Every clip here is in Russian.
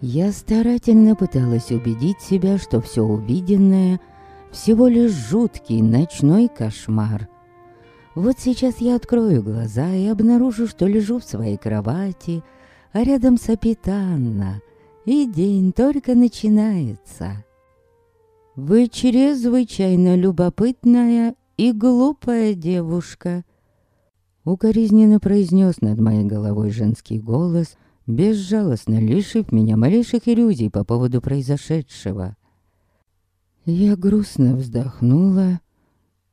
Я старательно пыталась убедить себя, что все увиденное всего лишь жуткий ночной кошмар. Вот сейчас я открою глаза и обнаружу, что лежу в своей кровати, а рядом сопит Анна, и день только начинается. Вы чрезвычайно любопытная и глупая девушка. Укоризненно произнес над моей головой женский голос, безжалостно лишив меня малейших иллюзий по поводу произошедшего. Я грустно вздохнула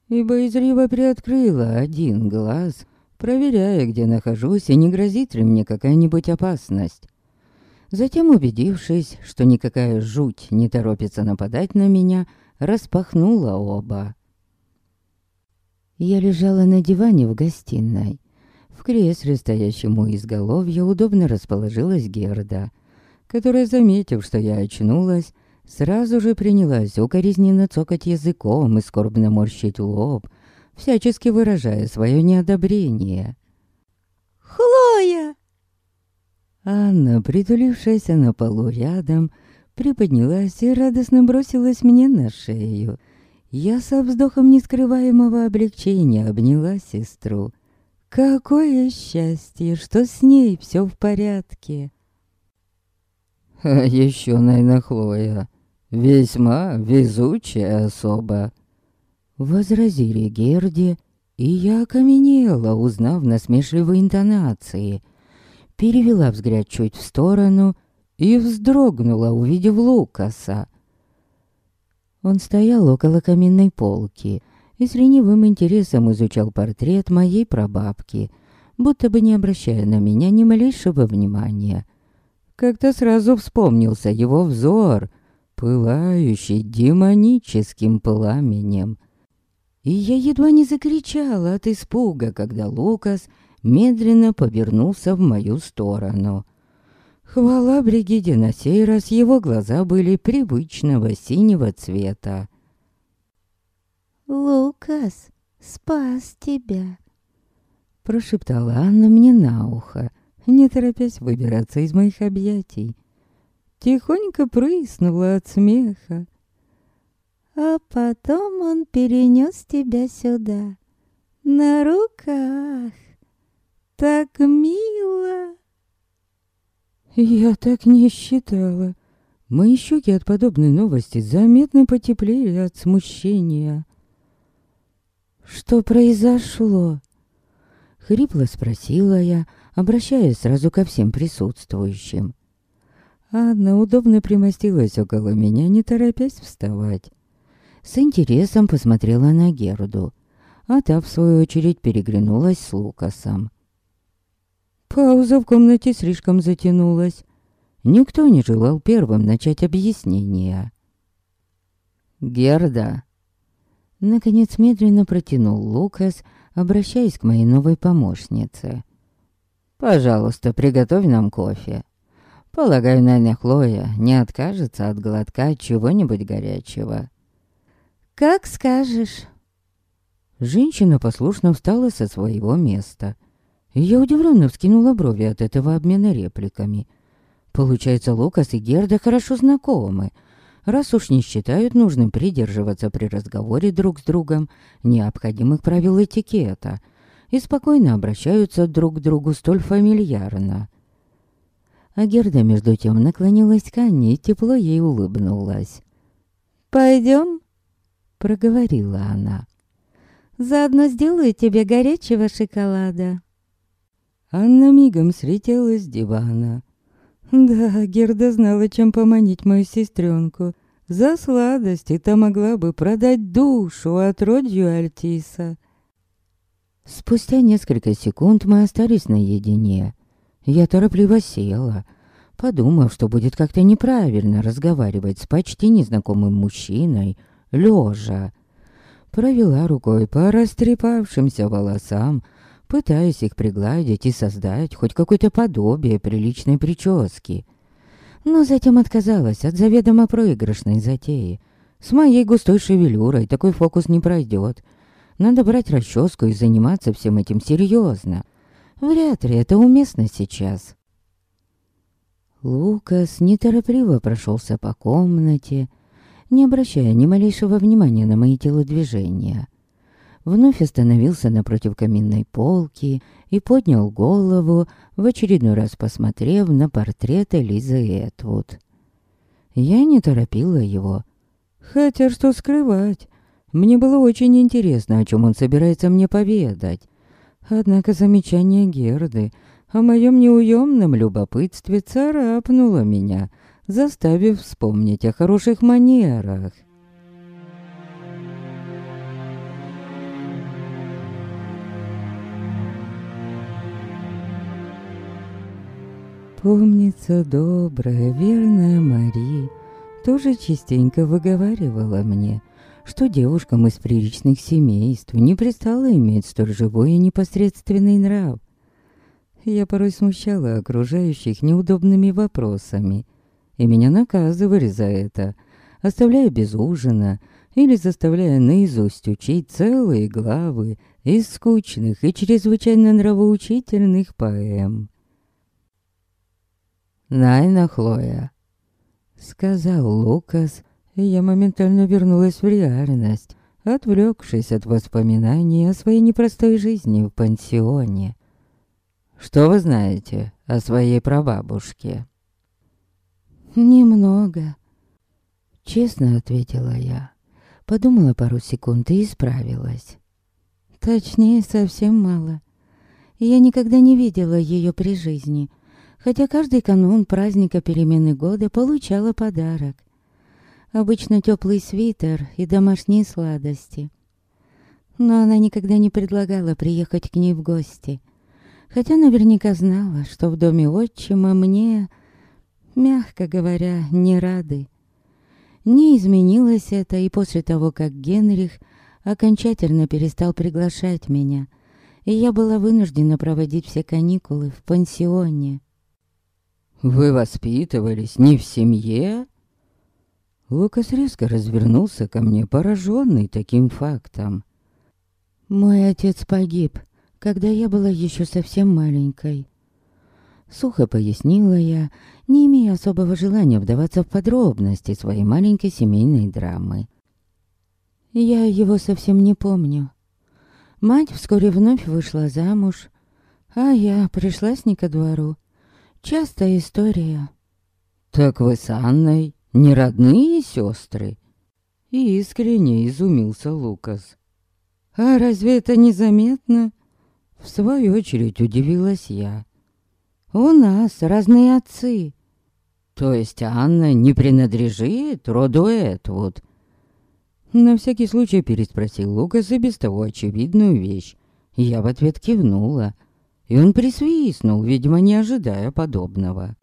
и боязливо приоткрыла один глаз, проверяя, где нахожусь и не грозит ли мне какая-нибудь опасность. Затем, убедившись, что никакая жуть не торопится нападать на меня, распахнула оба. Я лежала на диване в гостиной. Кресле, стоящем у изголовья, удобно расположилась Герда, которая, заметив, что я очнулась, сразу же принялась укоризненно цокать языком и скорбно морщить лоб, всячески выражая свое неодобрение. «Хлоя!» Анна, притулившаяся на полу рядом, приподнялась и радостно бросилась мне на шею. Я со вздохом нескрываемого облегчения обняла сестру. Какое счастье, что с ней все в порядке. А еще, наверное, Хлоя, весьма везучая особа. Возразили Герде, и я окаменела, узнав насмешливые интонации. Перевела взгляд чуть в сторону и вздрогнула, увидев Лукаса. Он стоял около каминной полки и с ленивым интересом изучал портрет моей прабабки, будто бы не обращая на меня ни малейшего внимания. Как-то сразу вспомнился его взор, пылающий демоническим пламенем. И я едва не закричала от испуга, когда Лукас медленно повернулся в мою сторону — Хвала Бригиде, на сей раз его глаза были привычного синего цвета. «Лукас спас тебя», — прошептала Анна мне на ухо, не торопясь выбираться из моих объятий. Тихонько прыснула от смеха. «А потом он перенес тебя сюда, на руках. Так мило!» Я так не считала. Мои щеки от подобной новости заметно потеплели от смущения. «Что произошло?» Хрипло спросила я, обращаясь сразу ко всем присутствующим. Анна удобно примостилась около меня, не торопясь вставать. С интересом посмотрела на Герду, а та, в свою очередь, переглянулась с Лукасом. Пауза в комнате слишком затянулась. Никто не желал первым начать объяснение. «Герда!» Наконец медленно протянул Лукас, обращаясь к моей новой помощнице. «Пожалуйста, приготовь нам кофе. Полагаю, Наня Хлоя не откажется от глотка чего-нибудь горячего». «Как скажешь». Женщина послушно встала со своего места — я удивленно вскинула брови от этого обмена репликами. Получается, Лукас и Герда хорошо знакомы, раз уж не считают нужным придерживаться при разговоре друг с другом необходимых правил этикета и спокойно обращаются друг к другу столь фамильярно. А Герда, между тем, наклонилась к Анне и тепло ей улыбнулась. «Пойдем?» — проговорила она. «Заодно сделаю тебе горячего шоколада». Анна мигом слетела с дивана. Да, Герда знала, чем поманить мою сестренку. За сладости-то могла бы продать душу от родью Альтиса. Спустя несколько секунд мы остались наедине. Я торопливо села, подумав, что будет как-то неправильно разговаривать с почти незнакомым мужчиной, лежа. Провела рукой по растрепавшимся волосам, пытаясь их пригладить и создать хоть какое-то подобие приличной прически. Но затем отказалась от заведомо проигрышной затеи. С моей густой шевелюрой такой фокус не пройдет. Надо брать расческу и заниматься всем этим серьезно. Вряд ли это уместно сейчас. Лукас неторопливо прошелся по комнате, не обращая ни малейшего внимания на мои телодвижения. Вновь остановился напротив каминной полки и поднял голову, в очередной раз посмотрев на портрет Элизы Этвуд. Я не торопила его. Хотя что скрывать, мне было очень интересно, о чем он собирается мне поведать. Однако замечание Герды о моем неуемном любопытстве царапнуло меня, заставив вспомнить о хороших манерах. Помнится добрая, верная Мари тоже частенько выговаривала мне, что девушкам из приличных семейств не пристало иметь столь живой и непосредственный нрав. Я порой смущала окружающих неудобными вопросами, и меня наказывали за это, оставляя без ужина или заставляя наизусть учить целые главы из скучных и чрезвычайно нравоучительных поэм. «Найна, Хлоя», — сказал Лукас, и я моментально вернулась в реальность, отвлекшись от воспоминаний о своей непростой жизни в пансионе. «Что вы знаете о своей прабабушке?» «Немного», — честно ответила я. Подумала пару секунд и исправилась. Точнее, совсем мало. Я никогда не видела ее при жизни, хотя каждый канун праздника перемены года получала подарок. Обычно теплый свитер и домашние сладости. Но она никогда не предлагала приехать к ней в гости. Хотя наверняка знала, что в доме отчима мне, мягко говоря, не рады. Не изменилось это и после того, как Генрих окончательно перестал приглашать меня, и я была вынуждена проводить все каникулы в пансионе. «Вы воспитывались не в семье?» Лукас резко развернулся ко мне, пораженный таким фактом. «Мой отец погиб, когда я была еще совсем маленькой». Сухо пояснила я, не имея особого желания вдаваться в подробности своей маленькой семейной драмы. Я его совсем не помню. Мать вскоре вновь вышла замуж, а я пришла с ней ко двору. Частая история. «Так вы с Анной не родные сестры?» И искренне изумился Лукас. «А разве это незаметно?» В свою очередь удивилась я. «У нас разные отцы». «То есть Анна не принадлежит роду Этвуд?» На всякий случай переспросил Лукас и без того очевидную вещь. Я в ответ кивнула, и он присвистнул, видимо, не ожидая подобного.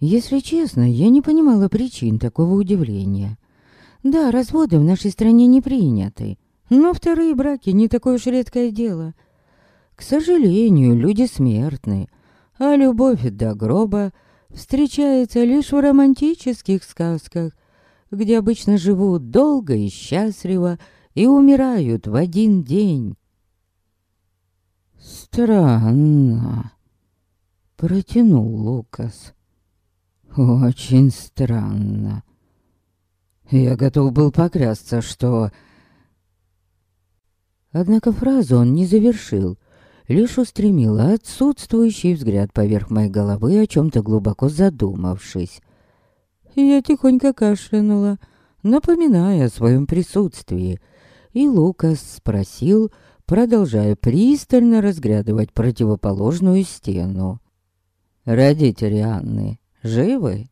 Если честно, я не понимала причин такого удивления. Да, разводы в нашей стране не приняты, но вторые браки не такое уж редкое дело. К сожалению, люди смертны, а любовь до гроба встречается лишь в романтических сказках, где обычно живут долго и счастливо и умирают в один день. Странно, протянул Лукас. Очень странно. Я готов был поклясться, что... Однако фразу он не завершил, лишь устремил отсутствующий взгляд поверх моей головы, о чем-то глубоко задумавшись. Я тихонько кашлянула, напоминая о своем присутствии, и Лукас спросил, продолжая пристально разглядывать противоположную стену. «Родители Анны живы?»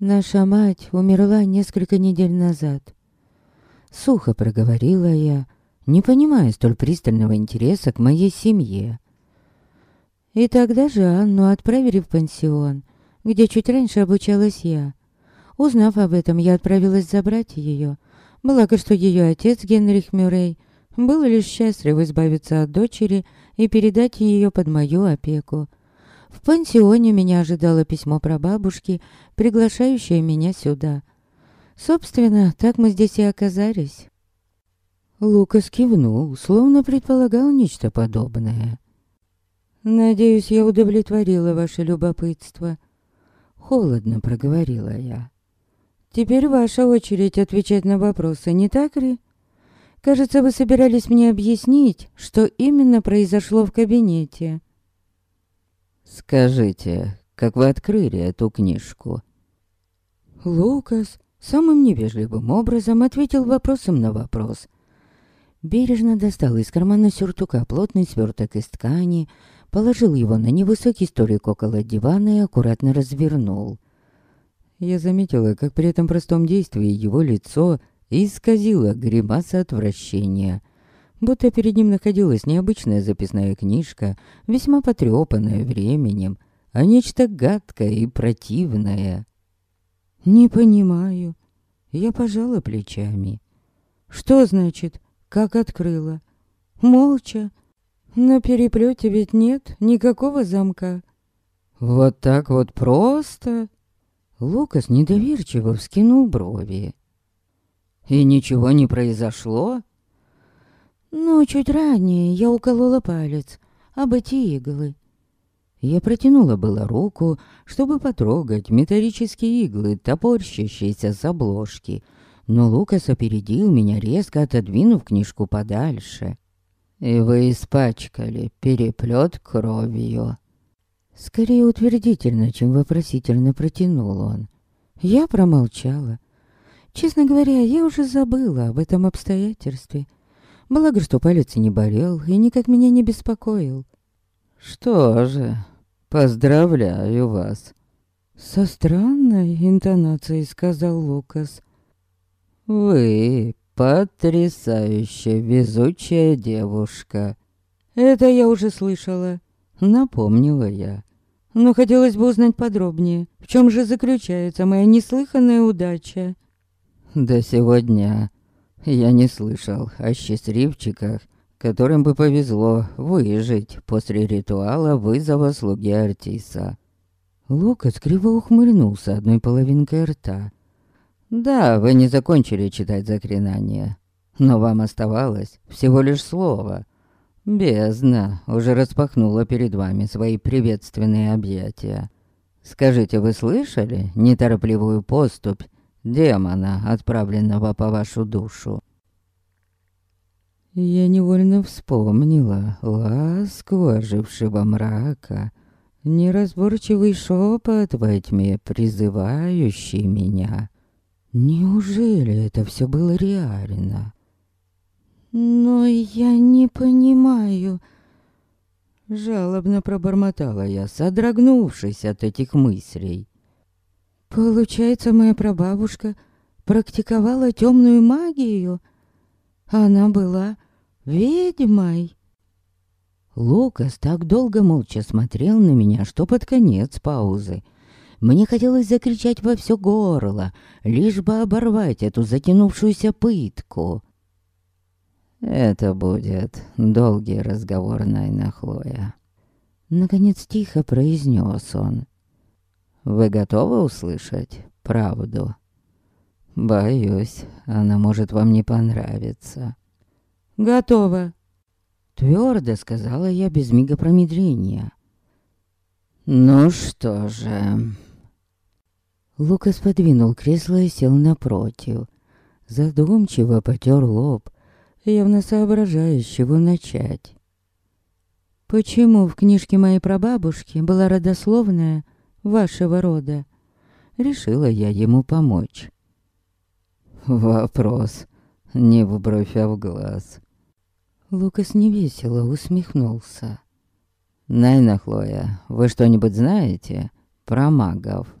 Наша мать умерла несколько недель назад. Сухо проговорила я, не понимая столь пристального интереса к моей семье. И тогда же Анну отправили в пансион, где чуть раньше обучалась я. Узнав об этом, я отправилась забрать ее. Благо, что ее отец, Генрих Мюррей, был лишь счастлив избавиться от дочери и передать ее под мою опеку. В пансионе меня ожидало письмо про бабушки, приглашающее меня сюда. Собственно, так мы здесь и оказались. Лукас кивнул, словно предполагал нечто подобное. «Надеюсь, я удовлетворила ваше любопытство», Холодно проговорила я. Теперь ваша очередь отвечать на вопросы, не так ли? Кажется, вы собирались мне объяснить, что именно произошло в кабинете. Скажите, как вы открыли эту книжку? Лукас самым невежливым образом ответил вопросом на вопрос. Бережно достал из кармана сюртука плотный сверток из ткани, положил его на невысокий столик около дивана и аккуратно развернул. Я заметила, как при этом простом действии его лицо исказило гримаса отвращения. Будто перед ним находилась необычная записная книжка, весьма потрепанная временем, а нечто гадкое и противное. «Не понимаю». Я пожала плечами. «Что значит, как открыла?» «Молча. На переплете ведь нет никакого замка». «Вот так вот просто?» Лукас недоверчиво вскинул брови. «И ничего не произошло?» «Ну, чуть ранее я уколола палец об эти иглы. Я протянула было руку, чтобы потрогать металлические иглы, топорщащиеся с обложки, но Лукас опередил меня, резко отодвинув книжку подальше. «И вы испачкали переплет кровью». Скорее утвердительно, чем вопросительно протянул он. Я промолчала. Честно говоря, я уже забыла об этом обстоятельстве. Благо, что палец не болел и никак меня не беспокоил. «Что же, поздравляю вас!» Со странной интонацией сказал Лукас. «Вы потрясающе везучая девушка!» «Это я уже слышала», — напомнила я. «Но хотелось бы узнать подробнее, в чем же заключается моя неслыханная удача?» «До сегодня я не слышал о счастливчиках, которым бы повезло выжить после ритуала вызова слуги Артиса. Лукас криво ухмыльнулся одной половинкой рта. «Да, вы не закончили читать заклинание, но вам оставалось всего лишь слово. Бездна уже распахнула перед вами свои приветственные объятия. Скажите, вы слышали неторопливую поступь демона, отправленного по вашу душу?» Я невольно вспомнила ласку ожившего мрака, неразборчивый шепот во тьме, призывающий меня. Неужели это все было реально? Но я не понимаю. Жалобно пробормотала я, содрогнувшись от этих мыслей. Получается, моя прабабушка практиковала темную магию? Она была ведьмой. Лукас так долго молча смотрел на меня, что под конец паузы мне хотелось закричать во все горло, лишь бы оборвать эту затянувшуюся пытку. «Это будет долгий разговор, Найна Хлоя», — наконец тихо произнес он. «Вы готовы услышать правду?» «Боюсь, она может вам не понравиться». «Готово», — твердо сказала я без мига промедления. «Ну что же...» Лукас подвинул кресло и сел напротив. Задумчиво потер лоб, явно соображая, с чего начать. «Почему в книжке моей прабабушки была родословная вашего рода?» Решила я ему помочь. Вопрос не в бровь, а в глаз. Лукас невесело усмехнулся. «Найна Хлоя, вы что-нибудь знаете про магов?»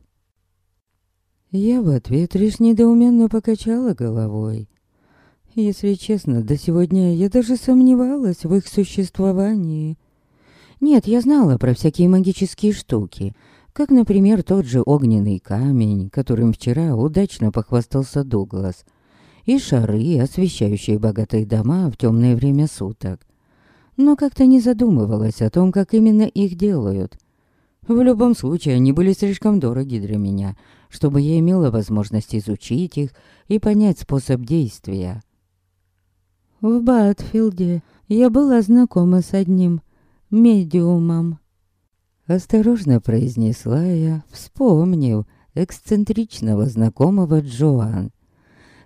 Я в ответ лишь недоуменно покачала головой. Если честно, до сегодня я даже сомневалась в их существовании. Нет, я знала про всякие магические штуки, как, например, тот же огненный камень, которым вчера удачно похвастался Дуглас, и шары, освещающие богатые дома в темное время суток. Но как-то не задумывалась о том, как именно их делают. В любом случае, они были слишком дороги для меня, чтобы я имела возможность изучить их и понять способ действия. В Батфилде я была знакома с одним медиумом. Осторожно произнесла я, вспомнив эксцентричного знакомого Джоан,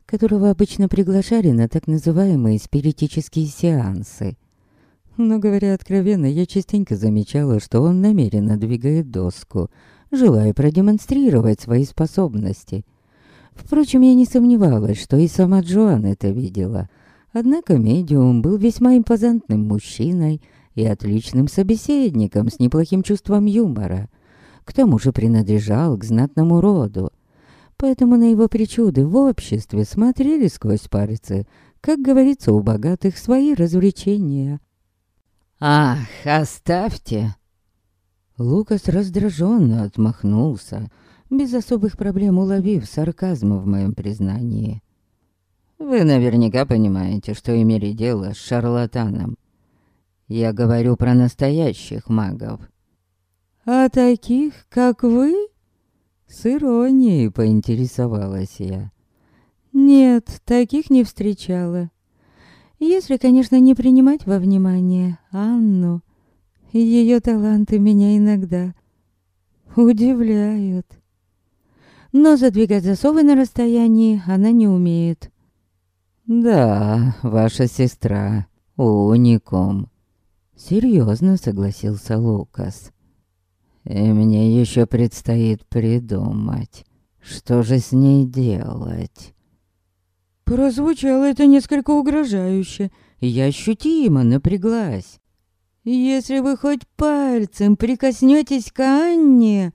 которого обычно приглашали на так называемые спиритические сеансы. Но, говоря откровенно, я частенько замечала, что он намеренно двигает доску, желая продемонстрировать свои способности. Впрочем, я не сомневалась, что и сама Джоан это видела. Однако медиум был весьма импозантным мужчиной и отличным собеседником с неплохим чувством юмора. К тому же принадлежал к знатному роду. Поэтому на его причуды в обществе смотрели сквозь пальцы, как говорится у богатых, свои развлечения. «Ах, оставьте!» Лукас раздраженно отмахнулся, без особых проблем уловив сарказм в моем признании. «Вы наверняка понимаете, что имели дело с шарлатаном. Я говорю про настоящих магов». «А таких, как вы?» С иронией поинтересовалась я. «Нет, таких не встречала. Если, конечно, не принимать во внимание Анну. Ее таланты меня иногда удивляют. Но задвигать засовы на расстоянии она не умеет. «Да, ваша сестра, уникум», — серьезно согласился Лукас. «И мне еще предстоит придумать, что же с ней делать». Прозвучало это несколько угрожающе, я ощутимо напряглась. «Если вы хоть пальцем прикоснетесь к Анне...»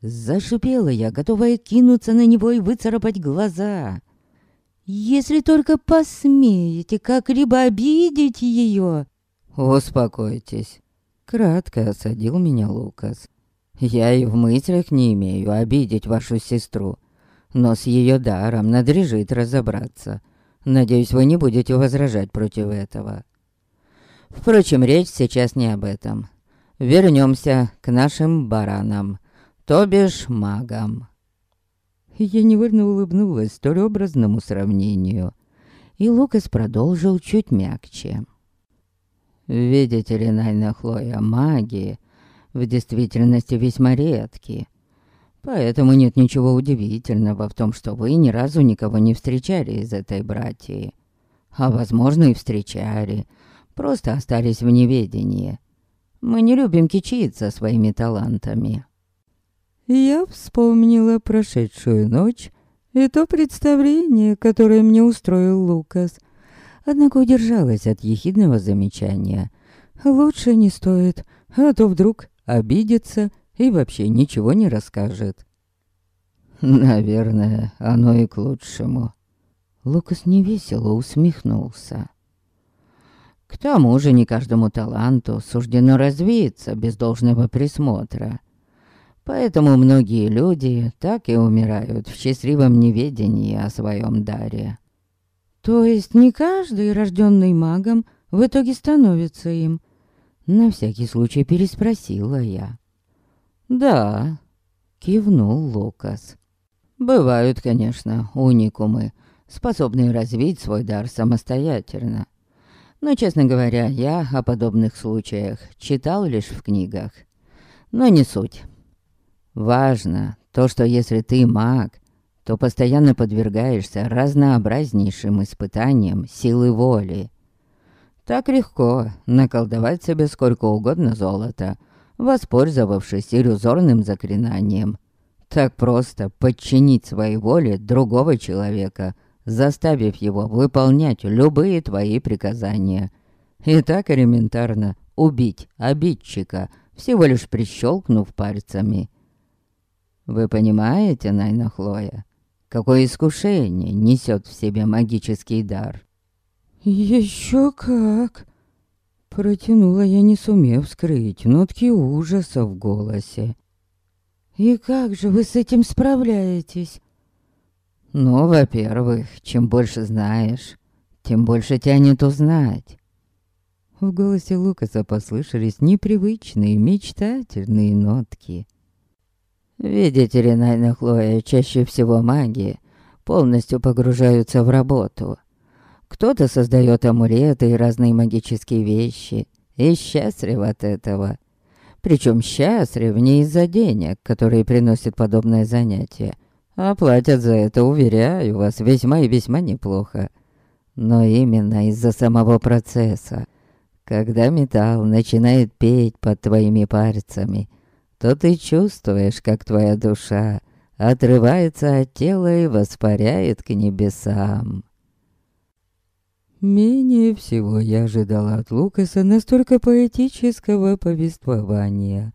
Зашипела я, готовая кинуться на него и выцарапать глаза. «Если только посмеете как-либо обидеть ее...» «Успокойтесь», — кратко осадил меня Лукас. «Я и в мыслях не имею обидеть вашу сестру но с ее даром надлежит разобраться. Надеюсь, вы не будете возражать против этого. Впрочем, речь сейчас не об этом. Вернемся к нашим баранам, то бишь магам. Я невольно улыбнулась столь образному сравнению, и Лукас продолжил чуть мягче. Видите ли, Найна Хлоя, маги в действительности весьма редкие. Поэтому нет ничего удивительного в том, что вы ни разу никого не встречали из этой братьи. А возможно и встречали, просто остались в неведении. Мы не любим кичиться своими талантами. Я вспомнила прошедшую ночь и то представление, которое мне устроил Лукас. Однако удержалась от ехидного замечания. Лучше не стоит, а то вдруг обидится и вообще ничего не расскажет. Наверное, оно и к лучшему. Лукас невесело усмехнулся. К тому же не каждому таланту суждено развиться без должного присмотра. Поэтому многие люди так и умирают в счастливом неведении о своем даре. То есть не каждый, рожденный магом, в итоге становится им? На всякий случай переспросила я. «Да», — кивнул Лукас. «Бывают, конечно, уникумы, способные развить свой дар самостоятельно. Но, честно говоря, я о подобных случаях читал лишь в книгах. Но не суть. Важно то, что если ты маг, то постоянно подвергаешься разнообразнейшим испытаниям силы воли. Так легко наколдовать себе сколько угодно золота — воспользовавшись иллюзорным заклинанием. Так просто подчинить своей воле другого человека, заставив его выполнять любые твои приказания. И так элементарно убить обидчика, всего лишь прищелкнув пальцами. Вы понимаете, Найна Хлоя, какое искушение несет в себе магический дар? Еще как! Протянула я, не сумев скрыть нотки ужаса в голосе. «И как же вы с этим справляетесь?» «Ну, во-первых, чем больше знаешь, тем больше тянет узнать». В голосе Лукаса послышались непривычные, мечтательные нотки. «Видите ли, Найна Хлоя, чаще всего маги полностью погружаются в работу. Кто-то создает амулеты и разные магические вещи и счастлив от этого. Причем счастлив не из-за денег, которые приносит подобное занятие, а платят за это, уверяю вас, весьма и весьма неплохо. Но именно из-за самого процесса. Когда металл начинает петь под твоими пальцами, то ты чувствуешь, как твоя душа отрывается от тела и воспаряет к небесам. Менее всего я ожидала от Лукаса настолько поэтического повествования,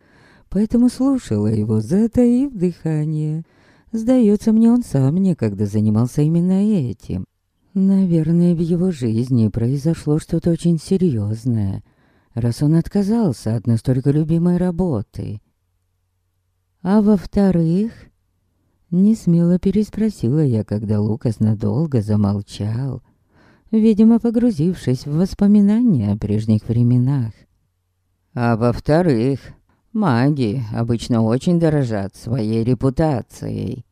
поэтому слушала его, затаив дыхание. Сдается мне, он сам некогда занимался именно этим. Наверное, в его жизни произошло что-то очень серьезное, раз он отказался от настолько любимой работы. А во-вторых, не смело переспросила я, когда Лукас надолго замолчал, видимо, погрузившись в воспоминания о прежних временах. А во-вторых, маги обычно очень дорожат своей репутацией.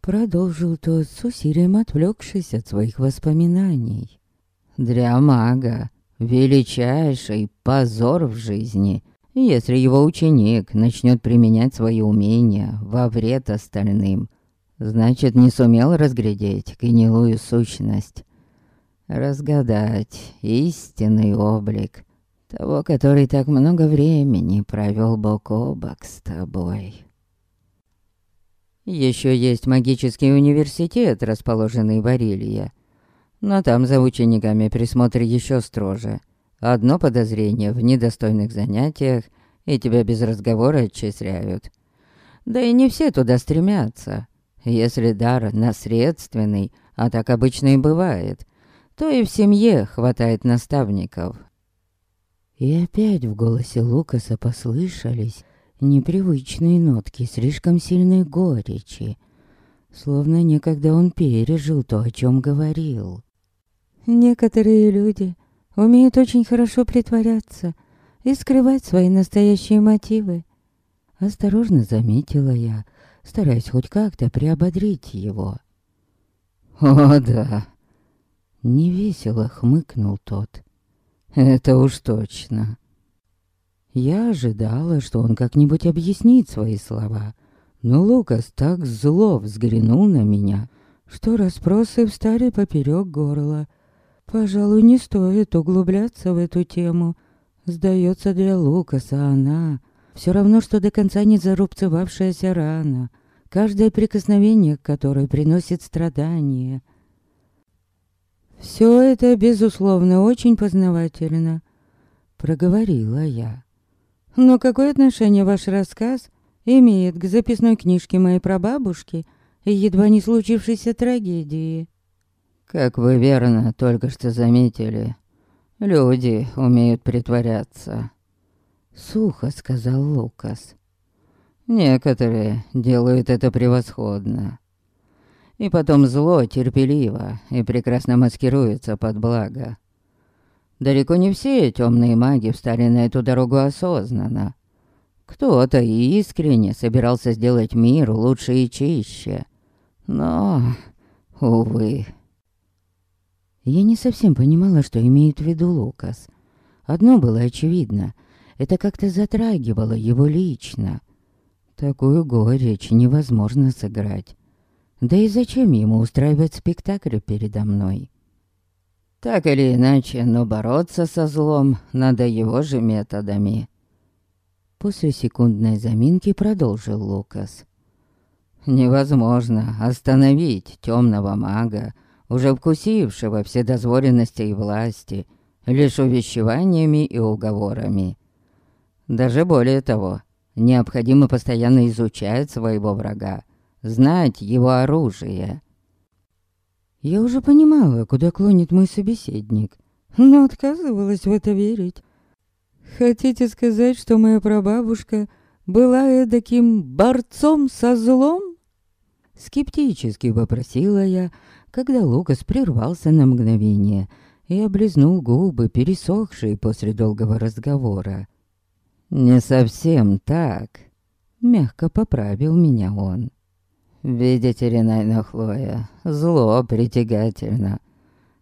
Продолжил тот с усилием отвлекшись от своих воспоминаний. Для мага величайший позор в жизни, если его ученик начнет применять свои умения во вред остальным. Значит, не сумел разглядеть гнилую сущность разгадать истинный облик того, который так много времени провел бок о бок с тобой. Еще есть магический университет, расположенный в Арилье. Но там за учениками присмотр еще строже. Одно подозрение в недостойных занятиях, и тебя без разговора отчисляют. Да и не все туда стремятся. Если дар наследственный, а так обычно и бывает, то и в семье хватает наставников. И опять в голосе Лукаса послышались непривычные нотки слишком сильной горечи, словно некогда он пережил то, о чем говорил. Некоторые люди умеют очень хорошо притворяться и скрывать свои настоящие мотивы. Осторожно заметила я, стараясь хоть как-то приободрить его. «О, да, Невесело хмыкнул тот. Это уж точно. Я ожидала, что он как-нибудь объяснит свои слова. Но Лукас так зло взглянул на меня, что расспросы встали поперек горла. Пожалуй, не стоит углубляться в эту тему. Сдается для Лукаса она все равно, что до конца не зарубцевавшаяся рана, каждое прикосновение к которой приносит страдания. «Все это, безусловно, очень познавательно», — проговорила я. «Но какое отношение ваш рассказ имеет к записной книжке моей прабабушки и едва не случившейся трагедии?» «Как вы верно только что заметили, люди умеют притворяться», — сухо сказал Лукас. «Некоторые делают это превосходно. И потом зло терпеливо и прекрасно маскируется под благо. Далеко не все темные маги встали на эту дорогу осознанно. Кто-то искренне собирался сделать мир лучше и чище. Но, увы... Я не совсем понимала, что имеет в виду Лукас. Одно было очевидно. Это как-то затрагивало его лично. Такую горечь невозможно сыграть. Да и зачем ему устраивать спектакль передо мной? Так или иначе, но бороться со злом надо его же методами. После секундной заминки продолжил Лукас. Невозможно остановить темного мага, уже вкусившего вседозволенности и власти, лишь увещеваниями и уговорами. Даже более того, необходимо постоянно изучать своего врага, знать его оружие. Я уже понимала, куда клонит мой собеседник, но отказывалась в это верить. Хотите сказать, что моя прабабушка была таким борцом со злом? Скептически вопросила я, когда Лукас прервался на мгновение и облизнул губы, пересохшие после долгого разговора. «Не совсем так», — мягко поправил меня он. Видите ли, Найна Хлоя, зло притягательно.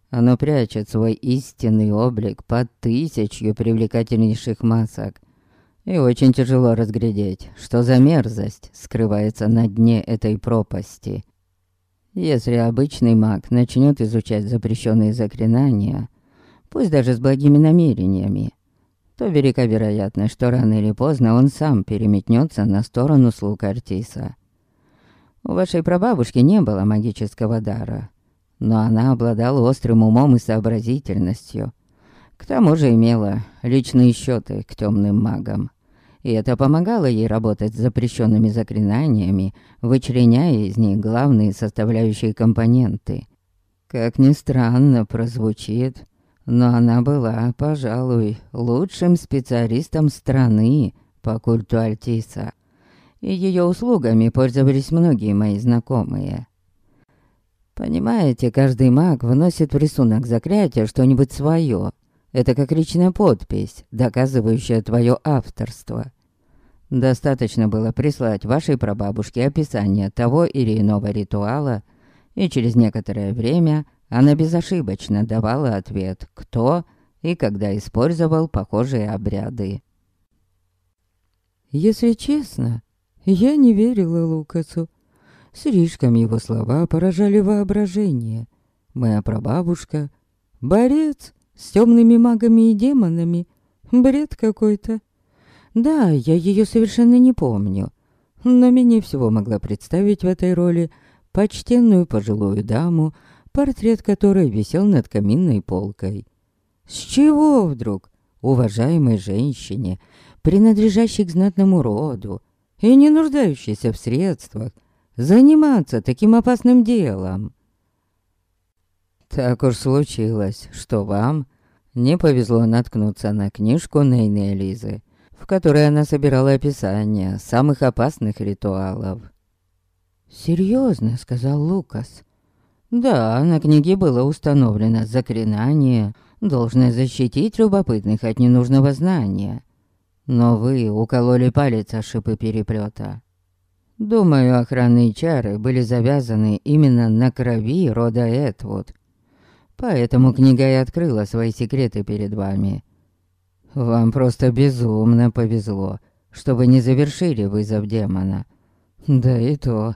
Оно прячет свой истинный облик под тысячью привлекательнейших масок. И очень тяжело разглядеть, что за мерзость скрывается на дне этой пропасти. Если обычный маг начнет изучать запрещенные заклинания, пусть даже с благими намерениями, то велика вероятность, что рано или поздно он сам переметнется на сторону слуг Артиса. У вашей прабабушки не было магического дара, но она обладала острым умом и сообразительностью. К тому же имела личные счеты к темным магам. И это помогало ей работать с запрещенными заклинаниями, вычленяя из них главные составляющие компоненты. Как ни странно прозвучит, но она была, пожалуй, лучшим специалистом страны по культу Альтиса и ее услугами пользовались многие мои знакомые. Понимаете, каждый маг вносит в рисунок заклятия что-нибудь свое. Это как личная подпись, доказывающая твое авторство. Достаточно было прислать вашей прабабушке описание того или иного ритуала, и через некоторое время она безошибочно давала ответ, кто и когда использовал похожие обряды. Если честно, я не верила Лукасу. Слишком его слова поражали воображение. Моя прабабушка — борец с темными магами и демонами. Бред какой-то. Да, я ее совершенно не помню. Но менее всего могла представить в этой роли почтенную пожилую даму, портрет которой висел над каминной полкой. С чего вдруг уважаемой женщине, принадлежащей к знатному роду, и не нуждающийся в средствах заниматься таким опасным делом. Так уж случилось, что вам не повезло наткнуться на книжку Нейны Элизы, в которой она собирала описание самых опасных ритуалов. «Серьезно?» — сказал Лукас. «Да, на книге было установлено заклинание, должное защитить любопытных от ненужного знания. Но вы укололи палец о шипы переплета. Думаю, охранные чары были завязаны именно на крови рода Этвуд. Поэтому книга и открыла свои секреты перед вами. Вам просто безумно повезло, что вы не завершили вызов демона. Да и то,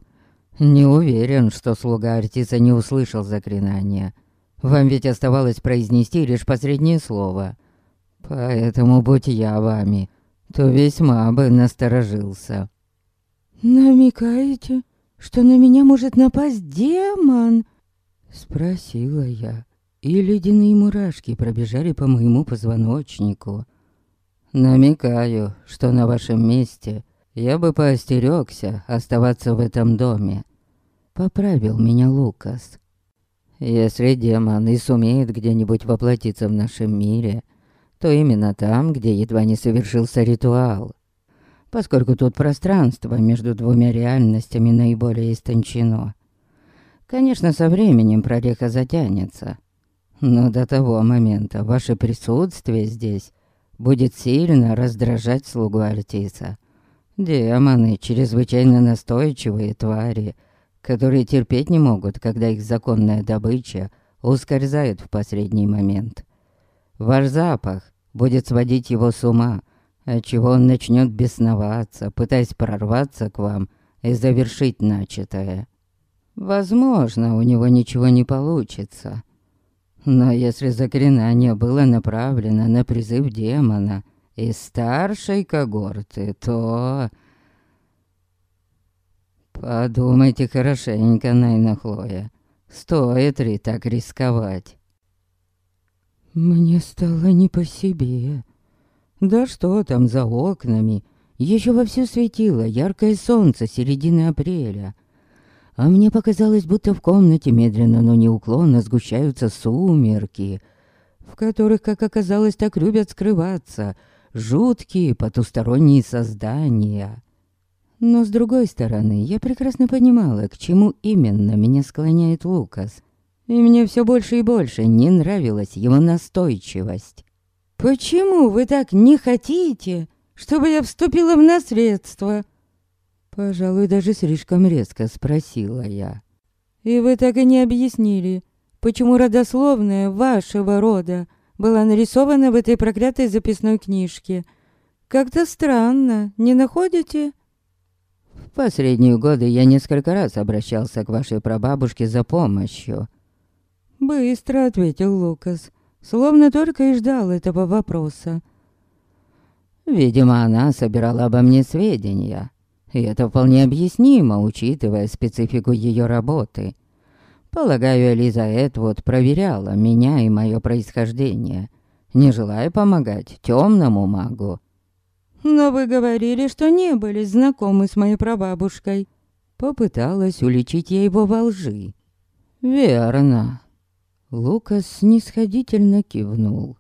не уверен, что слуга Артиса не услышал заклинания. Вам ведь оставалось произнести лишь последнее слово. Поэтому, будь я вами, то весьма бы насторожился. «Намекаете, что на меня может напасть демон?» Спросила я, и ледяные мурашки пробежали по моему позвоночнику. «Намекаю, что на вашем месте я бы поостерёгся оставаться в этом доме», — поправил меня Лукас. «Если демон и сумеет где-нибудь воплотиться в нашем мире, то именно там, где едва не совершился ритуал. Поскольку тут пространство между двумя реальностями наиболее истончено. Конечно, со временем прореха затянется. Но до того момента ваше присутствие здесь будет сильно раздражать слугу Артиса. Демоны — чрезвычайно настойчивые твари, которые терпеть не могут, когда их законная добыча ускользает в последний момент. Ваш запах будет сводить его с ума, отчего он начнет бесноваться, пытаясь прорваться к вам и завершить начатое. Возможно, у него ничего не получится. Но если заклинание было направлено на призыв демона из старшей когорты, то... Подумайте хорошенько, Найна Хлоя. Стоит ли так рисковать? Мне стало не по себе. Да что там за окнами? Еще вовсю светило яркое солнце середины апреля. А мне показалось, будто в комнате медленно, но неуклонно сгущаются сумерки, в которых, как оказалось, так любят скрываться жуткие потусторонние создания. Но с другой стороны, я прекрасно понимала, к чему именно меня склоняет Лукас — и мне все больше и больше не нравилась его настойчивость. «Почему вы так не хотите, чтобы я вступила в наследство?» Пожалуй, даже слишком резко спросила я. «И вы так и не объяснили, почему родословная вашего рода была нарисована в этой проклятой записной книжке. Как-то странно, не находите?» «В последние годы я несколько раз обращался к вашей прабабушке за помощью». Быстро ответил Лукас, словно только и ждал этого вопроса. Видимо, она собирала обо мне сведения. И это вполне объяснимо, учитывая специфику ее работы. Полагаю, Элиза Этвуд проверяла меня и мое происхождение, не желая помогать темному магу. «Но вы говорили, что не были знакомы с моей прабабушкой». Попыталась уличить я его во лжи. «Верно». Лукас снисходительно кивнул.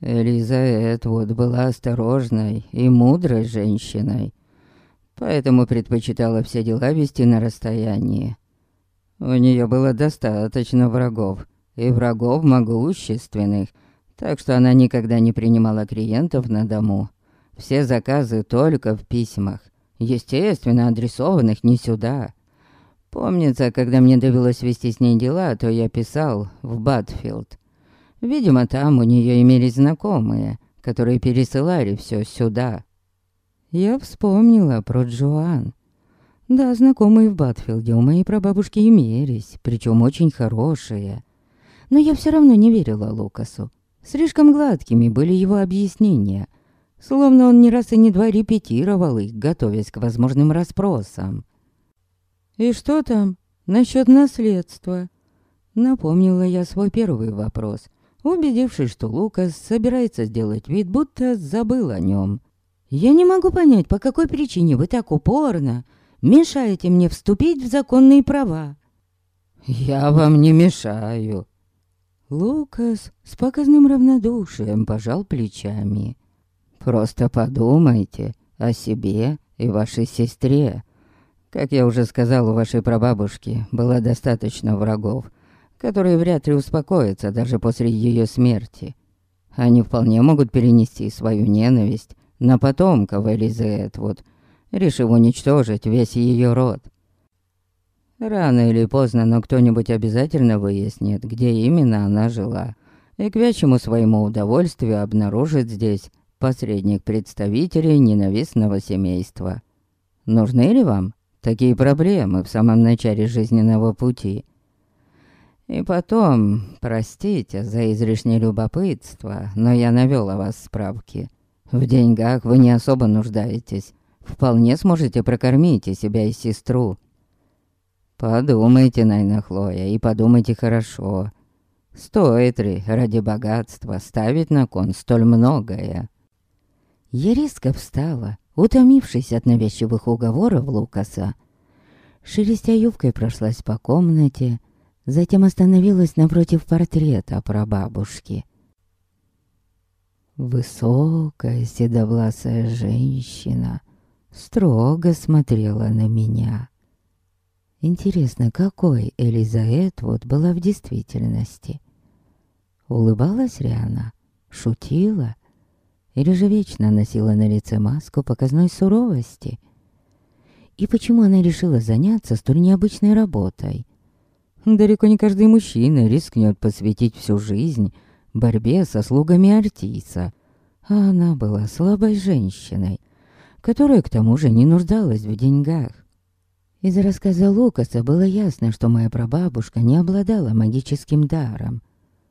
Элиза Этвуд была осторожной и мудрой женщиной, поэтому предпочитала все дела вести на расстоянии. У нее было достаточно врагов, и врагов могущественных, так что она никогда не принимала клиентов на дому. Все заказы только в письмах, естественно, адресованных не сюда. Помнится, когда мне довелось вести с ней дела, то я писал в Батфилд. Видимо, там у нее имелись знакомые, которые пересылали все сюда. Я вспомнила про Джоан. Да, знакомые в Батфилде у моей прабабушки имелись, причем очень хорошие. Но я все равно не верила Лукасу. Слишком гладкими были его объяснения, словно он не раз и не два репетировал их, готовясь к возможным расспросам. «И что там насчет наследства?» Напомнила я свой первый вопрос, убедившись, что Лукас собирается сделать вид, будто забыл о нем. «Я не могу понять, по какой причине вы так упорно мешаете мне вступить в законные права». «Я вам не мешаю». Лукас с показным равнодушием пожал плечами. «Просто подумайте о себе и вашей сестре. Как я уже сказал, у вашей прабабушки было достаточно врагов, которые вряд ли успокоятся даже после ее смерти. Они вполне могут перенести свою ненависть на потомков Элизы Этвуд, решив уничтожить весь ее род. Рано или поздно, но кто-нибудь обязательно выяснит, где именно она жила, и к вячему своему удовольствию обнаружит здесь посредник представителей ненавистного семейства. Нужны ли вам такие проблемы в самом начале жизненного пути? И потом, простите за излишнее любопытство, но я навёл о вас справки. В деньгах вы не особо нуждаетесь. Вполне сможете прокормить и себя, и сестру. Подумайте, Найна Хлоя, и подумайте хорошо. Стоит ли ради богатства ставить на кон столь многое? Резко встала, утомившись от навязчивых уговоров Лукаса. Шелестя юбкой прошлась по комнате, Затем остановилась напротив портрета прабабушки. Высокая седовласая женщина строго смотрела на меня. Интересно, какой Элиза Этвуд была в действительности? Улыбалась ли она? Шутила? Или же вечно носила на лице маску показной суровости? И почему она решила заняться столь необычной работой? Далеко не каждый мужчина рискнет посвятить всю жизнь борьбе со слугами Артиса. А она была слабой женщиной, которая к тому же не нуждалась в деньгах. Из рассказа Лукаса было ясно, что моя прабабушка не обладала магическим даром.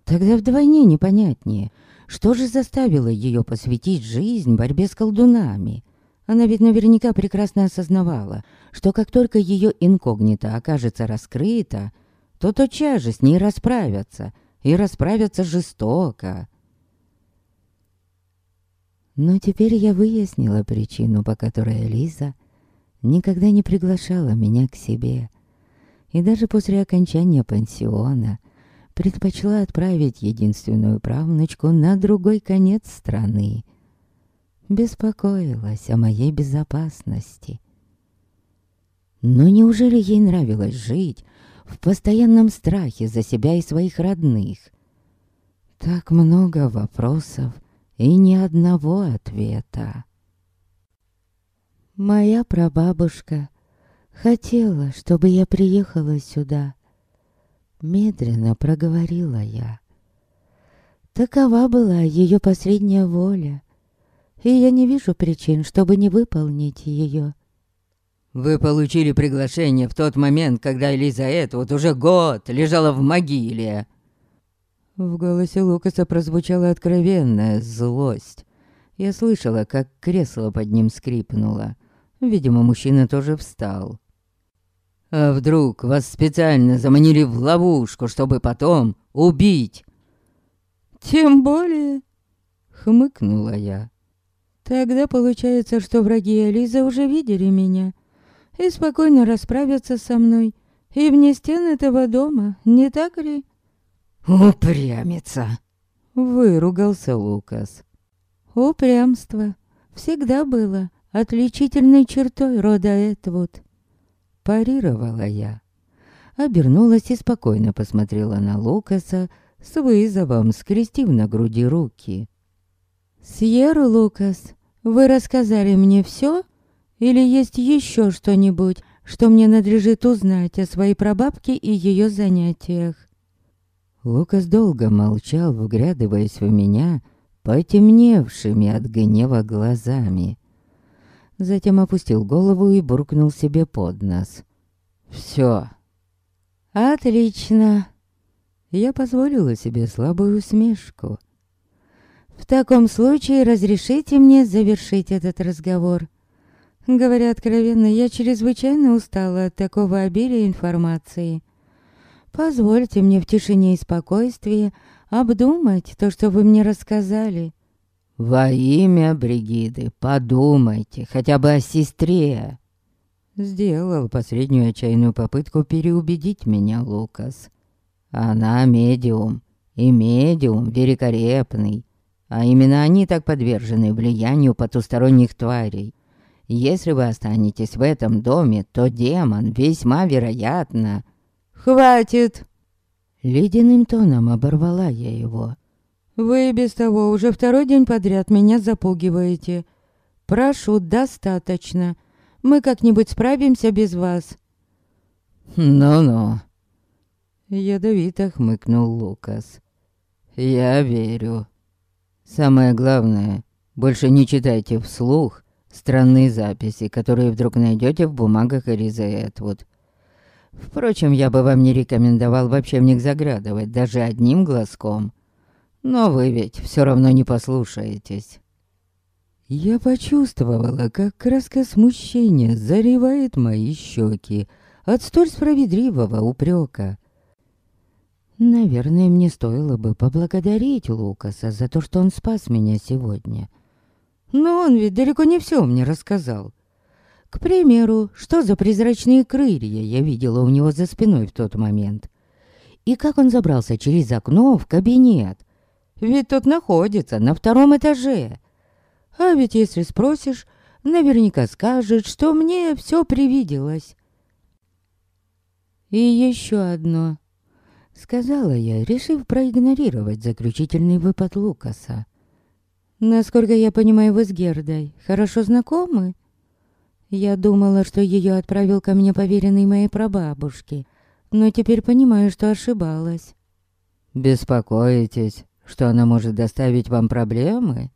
Тогда вдвойне непонятнее, что же заставило ее посвятить жизнь борьбе с колдунами. Она ведь наверняка прекрасно осознавала, что как только ее инкогнито окажется раскрыто, то тотчас же с ней расправятся, и расправятся жестоко. Но теперь я выяснила причину, по которой Лиза никогда не приглашала меня к себе. И даже после окончания пансиона предпочла отправить единственную правнучку на другой конец страны. Беспокоилась о моей безопасности. Но неужели ей нравилось жить в постоянном страхе за себя и своих родных. Так много вопросов и ни одного ответа. Моя прабабушка хотела, чтобы я приехала сюда. Медленно проговорила я. Такова была ее последняя воля. и я не вижу причин, чтобы не выполнить ее. Вы получили приглашение в тот момент, когда Элизаэт вот уже год лежала в могиле. В голосе Лукаса прозвучала откровенная злость. Я слышала, как кресло под ним скрипнуло. Видимо, мужчина тоже встал. А вдруг вас специально заманили в ловушку, чтобы потом убить? Тем более, хмыкнула я. Тогда получается, что враги Элизы уже видели меня и спокойно расправятся со мной и вне стен этого дома, не так ли? Упрямится, выругался Лукас. Упрямство всегда было отличительной чертой рода Этвуд. Парировала я. Обернулась и спокойно посмотрела на Лукаса с вызовом, скрестив на груди руки. «Сьерра Лукас, вы рассказали мне все? Или есть еще что-нибудь, что мне надлежит узнать о своей прабабке и ее занятиях?» Лукас долго молчал, вглядываясь в меня, потемневшими от гнева глазами. Затем опустил голову и буркнул себе под нос. «Все». «Отлично». Я позволила себе слабую усмешку. «В таком случае разрешите мне завершить этот разговор». Говоря откровенно, я чрезвычайно устала от такого обилия информации. Позвольте мне в тишине и спокойствии обдумать то, что вы мне рассказали. «Во имя Бригиды, подумайте хотя бы о сестре!» Сделал последнюю отчаянную попытку переубедить меня Лукас. Она медиум, и медиум великолепный. А именно они так подвержены влиянию потусторонних тварей. Если вы останетесь в этом доме, то демон весьма вероятно... «Хватит!» Ледяным тоном оборвала я его. Вы без того уже второй день подряд меня запугиваете. Прошу, достаточно. Мы как-нибудь справимся без вас. Ну-ну. Ядовито хмыкнул Лукас. Я верю. Самое главное, больше не читайте вслух странные записи, которые вдруг найдете в бумагах Элизы Этвуд. Впрочем, я бы вам не рекомендовал вообще в них заглядывать, даже одним глазком. Но вы ведь все равно не послушаетесь. Я почувствовала, как краска смущения заливает мои щеки от столь справедливого упрека. Наверное, мне стоило бы поблагодарить Лукаса за то, что он спас меня сегодня. Но он ведь далеко не все мне рассказал. К примеру, что за призрачные крылья я видела у него за спиной в тот момент. И как он забрался через окно в кабинет. Ведь тот находится на втором этаже. А ведь если спросишь, наверняка скажет, что мне все привиделось. И еще одно. Сказала я, решив проигнорировать заключительный выпад Лукаса. Насколько я понимаю, вы с Гердой хорошо знакомы? Я думала, что ее отправил ко мне поверенный моей прабабушки, но теперь понимаю, что ошибалась. «Беспокоитесь что она может доставить вам проблемы?»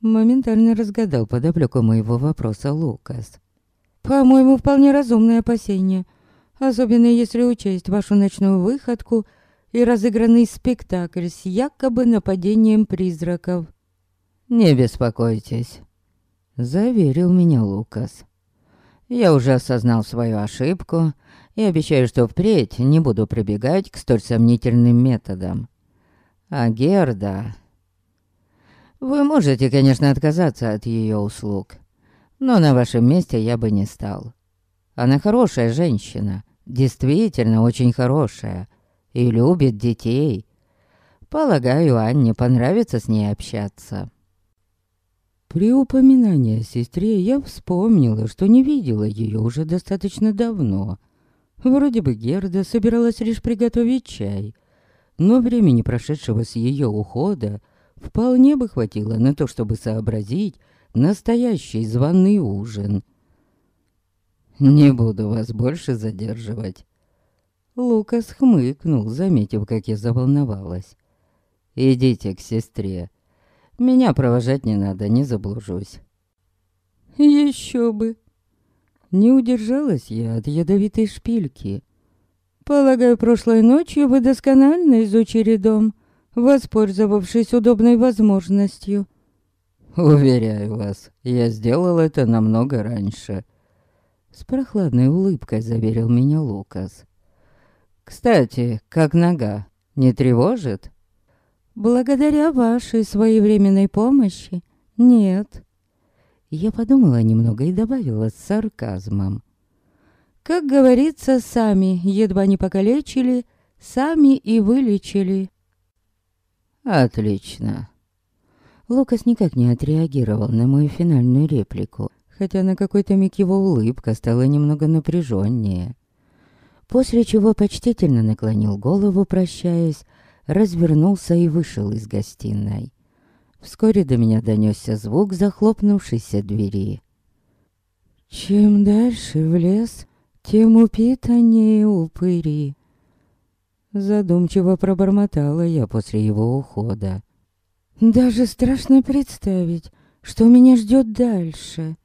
Моментально разгадал подоплеку моего вопроса Лукас. «По-моему, вполне разумное опасение, особенно если учесть вашу ночную выходку и разыгранный спектакль с якобы нападением призраков». «Не беспокойтесь», — заверил меня Лукас. «Я уже осознал свою ошибку и обещаю, что впредь не буду прибегать к столь сомнительным методам. А Герда... Вы можете, конечно, отказаться от ее услуг, но на вашем месте я бы не стал. Она хорошая женщина, действительно очень хорошая, и любит детей. Полагаю, Анне понравится с ней общаться. При упоминании о сестре я вспомнила, что не видела ее уже достаточно давно. Вроде бы Герда собиралась лишь приготовить чай — но времени, прошедшего с ее ухода, вполне бы хватило на то, чтобы сообразить настоящий званый ужин. «Не буду вас больше задерживать». Лукас хмыкнул, заметив, как я заволновалась. «Идите к сестре. Меня провожать не надо, не заблужусь. Еще бы. Не удержалась я от ядовитой шпильки. Полагаю, прошлой ночью вы досконально изучили дом, воспользовавшись удобной возможностью. Уверяю вас, я сделал это намного раньше. С прохладной улыбкой заверил меня Лукас. Кстати, как нога, не тревожит? Благодаря вашей своевременной помощи, нет. Я подумала немного и добавила с сарказмом. Как говорится, сами едва не покалечили, сами и вылечили. Отлично. Лукас никак не отреагировал на мою финальную реплику, хотя на какой-то миг его улыбка стала немного напряженнее. После чего почтительно наклонил голову, прощаясь, развернулся и вышел из гостиной. Вскоре до меня донесся звук захлопнувшейся двери. Чем дальше в лес, тем упитаннее упыри. Задумчиво пробормотала я после его ухода. Даже страшно представить, что меня ждет дальше.